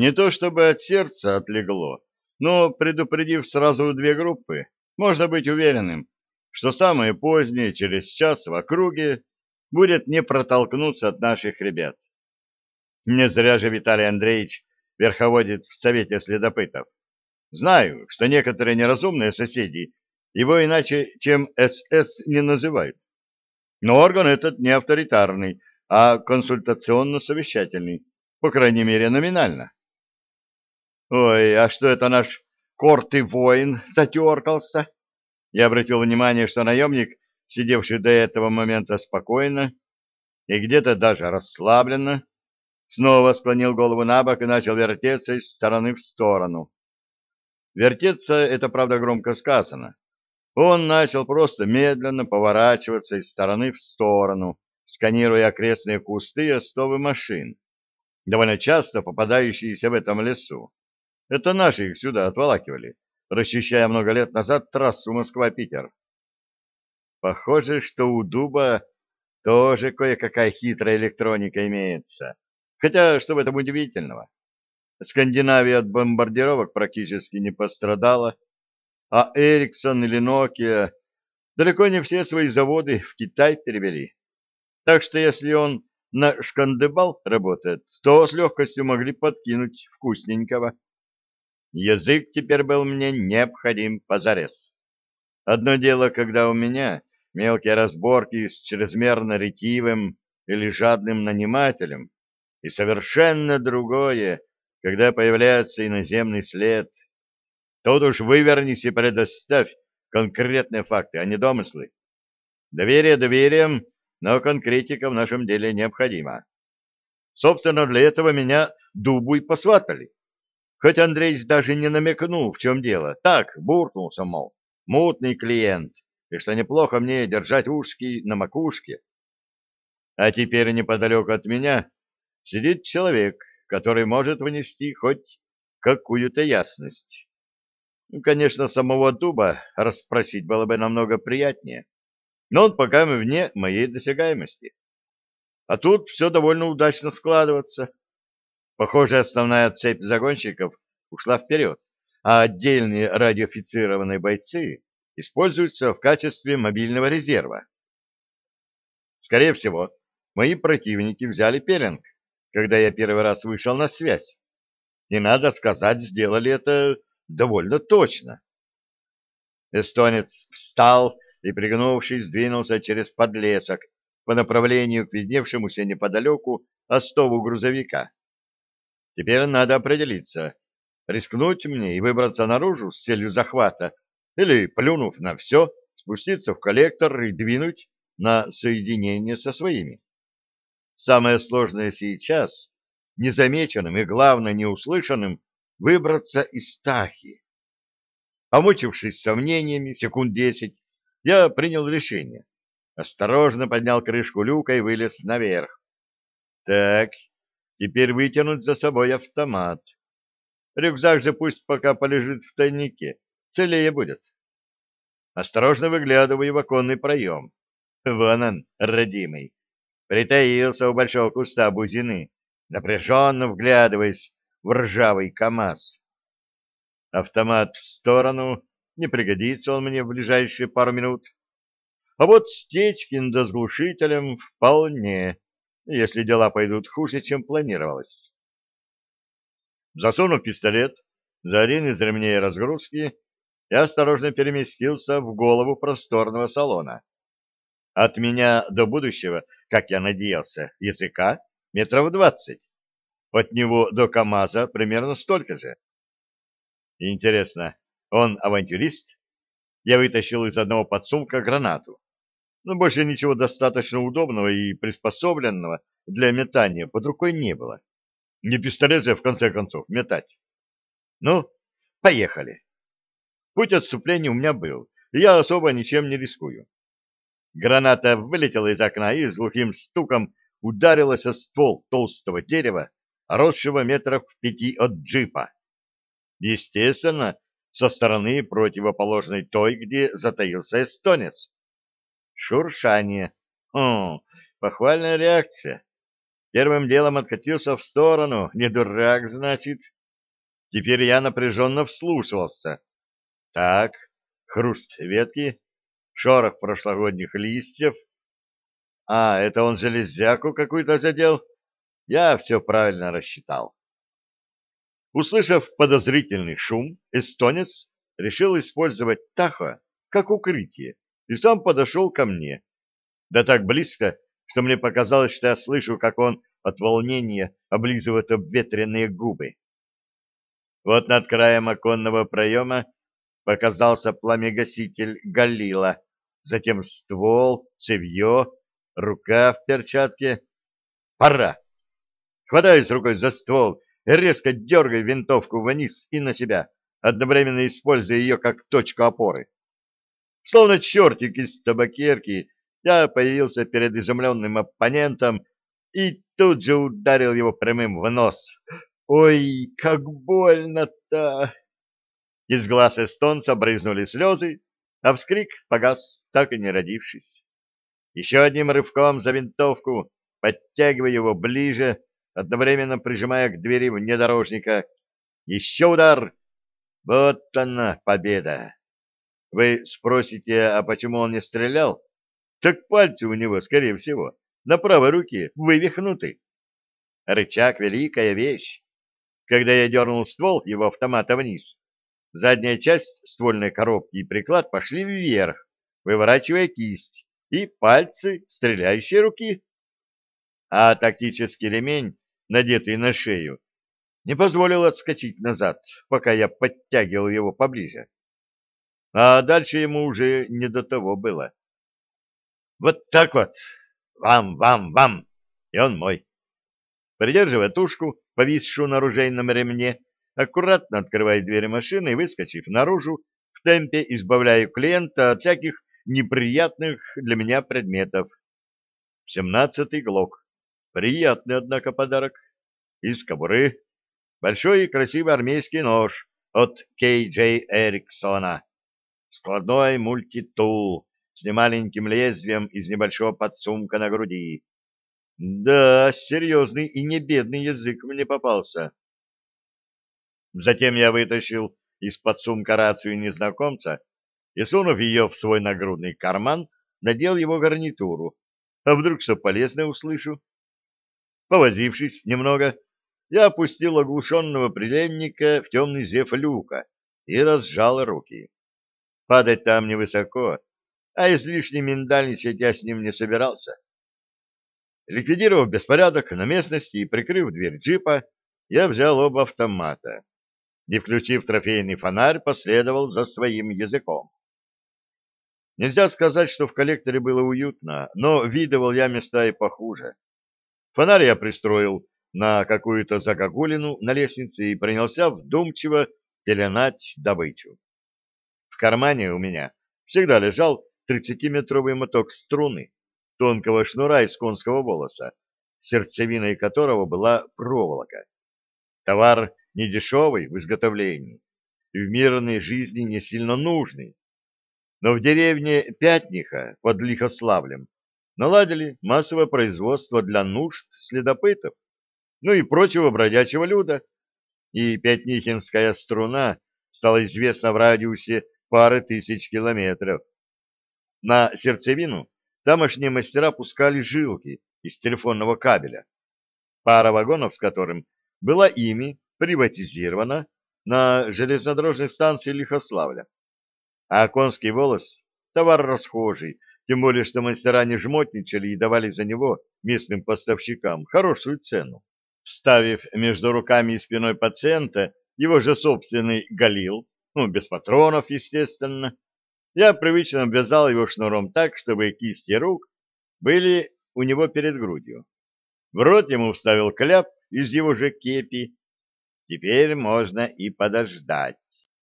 Не то чтобы от сердца отлегло, но, предупредив сразу две группы, можно быть уверенным, что самое позднее, через час в округе, будет не протолкнуться от наших ребят. Не зря же Виталий Андреевич верховодит в Совете следопытов. Знаю, что некоторые неразумные соседи его иначе, чем СС, не называют. Но орган этот не авторитарный, а консультационно-совещательный, по крайней мере, номинально. Ой, а что это наш корты воин затеркался? Я обратил внимание, что наемник, сидевший до этого момента спокойно и где-то даже расслабленно, снова склонил голову на бок и начал вертеться из стороны в сторону. Вертеться — это, правда, громко сказано. Он начал просто медленно поворачиваться из стороны в сторону, сканируя окрестные кусты и остовы машин, довольно часто попадающиеся в этом лесу. Это наши их сюда отволакивали, расчищая много лет назад трассу Москва-Питер. Похоже, что у дуба тоже кое-какая хитрая электроника имеется. Хотя, что в этом удивительного? Скандинавия от бомбардировок практически не пострадала, а Эриксон или Nokia далеко не все свои заводы в Китай перевели. Так что если он на шкандыбал работает, то с легкостью могли подкинуть вкусненького. Язык теперь был мне необходим позарез. Одно дело, когда у меня мелкие разборки с чрезмерно ретивым или жадным нанимателем, и совершенно другое, когда появляется иноземный след. Тут уж вывернись и предоставь конкретные факты, а не домыслы. Доверие доверием, но конкретика в нашем деле необходима. Собственно, для этого меня дубу и посватали. Хоть Андрей даже не намекнул, в чем дело. Так, буркнулся, мол, мутный клиент, и что неплохо мне держать ушки на макушке. А теперь неподалеку от меня сидит человек, который может внести хоть какую-то ясность. Ну, конечно, самого дуба расспросить было бы намного приятнее, но он пока вне моей досягаемости. А тут все довольно удачно складывается. Похоже, основная цепь загонщиков ушла вперед, а отдельные радиофицированные бойцы используются в качестве мобильного резерва. Скорее всего, мои противники взяли пеленг, когда я первый раз вышел на связь. И, надо сказать, сделали это довольно точно. Эстонец встал и, пригнувшись, двинулся через подлесок по направлению к видневшемуся неподалеку остову грузовика. Теперь надо определиться, рискнуть мне и выбраться наружу с целью захвата, или, плюнув на все, спуститься в коллектор и двинуть на соединение со своими. Самое сложное сейчас, незамеченным и, главное, неуслышанным, выбраться из Тахи. Помучившись сомнениями, секунд десять, я принял решение. Осторожно поднял крышку люка и вылез наверх. Так, Теперь вытянуть за собой автомат. Рюкзак же пусть пока полежит в тайнике, целее будет. Осторожно выглядываю в оконный проем. Вон он, родимый. Притаился у большого куста бузины, напряженно вглядываясь в ржавый КамАЗ. Автомат в сторону, не пригодится он мне в ближайшие пару минут. А вот Стечкин да с глушителем вполне если дела пойдут хуже, чем планировалось. Засунув пистолет за один из ремней разгрузки, я осторожно переместился в голову просторного салона. От меня до будущего, как я надеялся, языка метров двадцать. От него до КамАЗа примерно столько же. Интересно, он авантюрист? Я вытащил из одного подсумка гранату но больше ничего достаточно удобного и приспособленного для метания под рукой не было. Не пистолет же, в конце концов, метать. Ну, поехали. Путь отступления у меня был, и я особо ничем не рискую. Граната вылетела из окна и с глухим стуком ударилась о ствол толстого дерева, росшего метров в пяти от джипа. Естественно, со стороны противоположной той, где затаился эстонец. Шуршание. Хм, похвальная реакция. первым делом откатился в сторону, не дурак, значит. Теперь я напряженно вслушивался. Так, хруст ветки, шорох прошлогодних листьев. А, это он железяку какую-то задел? Я все правильно рассчитал. Услышав подозрительный шум, эстонец решил использовать Тахо как укрытие и сам подошел ко мне. Да так близко, что мне показалось, что я слышу, как он от волнения облизывает обветренные губы. Вот над краем оконного проема показался пламегаситель Галила, затем ствол, цевье, рука в перчатке. Пора! Хватаюсь рукой за ствол и резко дергаю винтовку вниз и на себя, одновременно используя ее как точку опоры. Словно чертик из табакерки, я появился перед изумленным оппонентом и тут же ударил его прямым в нос. Ой, как больно-то! Из глаз эстонца брызнули слезы, а вскрик погас, так и не родившись. Еще одним рывком за винтовку, подтягивая его ближе, одновременно прижимая к двери внедорожника. Еще удар! Вот она, победа! Вы спросите, а почему он не стрелял? Так пальцы у него, скорее всего, на правой руке вывихнуты. Рычаг — великая вещь. Когда я дернул ствол его автомата вниз, задняя часть ствольной коробки и приклад пошли вверх, выворачивая кисть и пальцы стреляющей руки. А тактический ремень, надетый на шею, не позволил отскочить назад, пока я подтягивал его поближе. А дальше ему уже не до того было. Вот так вот. Вам, вам, вам. И он мой. Придерживая тушку, повисшую на оружейном ремне, аккуратно открывая дверь машины и, выскочив наружу, в темпе избавляю клиента от всяких неприятных для меня предметов. Семнадцатый глок. Приятный, однако, подарок. Из кобуры. Большой и красивый армейский нож от Кей Джей Эриксона. Складной мультитул с немаленьким лезвием из небольшого подсумка на груди. Да, серьезный и не бедный язык мне попался. Затем я вытащил из подсумка рацию незнакомца и, сунув ее в свой нагрудный карман, надел его гарнитуру. А вдруг что полезное услышу? Повозившись немного, я опустил оглушенного пленника в темный зев люка и разжал руки. Падать там невысоко, а излишне миндальничать я с ним не собирался. Ликвидировав беспорядок на местности и прикрыв дверь джипа, я взял оба автомата и, включив трофейный фонарь, последовал за своим языком. Нельзя сказать, что в коллекторе было уютно, но видывал я места и похуже. Фонарь я пристроил на какую-то загогулину на лестнице и принялся вдумчиво пеленать добычу. Кармане у меня всегда лежал тридцатиметровый моток струны, тонкого шнура из конского волоса, сердцевиной которого была проволока. Товар недешевый в изготовлении и в мирной жизни не сильно нужный. Но в деревне Пятниха под Лихославлем наладили массовое производство для нужд следопытов, ну и прочего бродячего люда, и Пятнихинская струна стала известна в радиусе пары тысяч километров. На сердцевину тамошние мастера пускали жилки из телефонного кабеля, пара вагонов с которым была ими приватизирована на железнодорожной станции Лихославля. А конский волос — товар расхожий, тем более что мастера не жмотничали и давали за него местным поставщикам хорошую цену. Вставив между руками и спиной пациента его же собственный галил, ну, без патронов, естественно, я привычно обвязал его шнуром так, чтобы кисти рук были у него перед грудью. В рот ему вставил кляп из его же кепи. Теперь можно и подождать.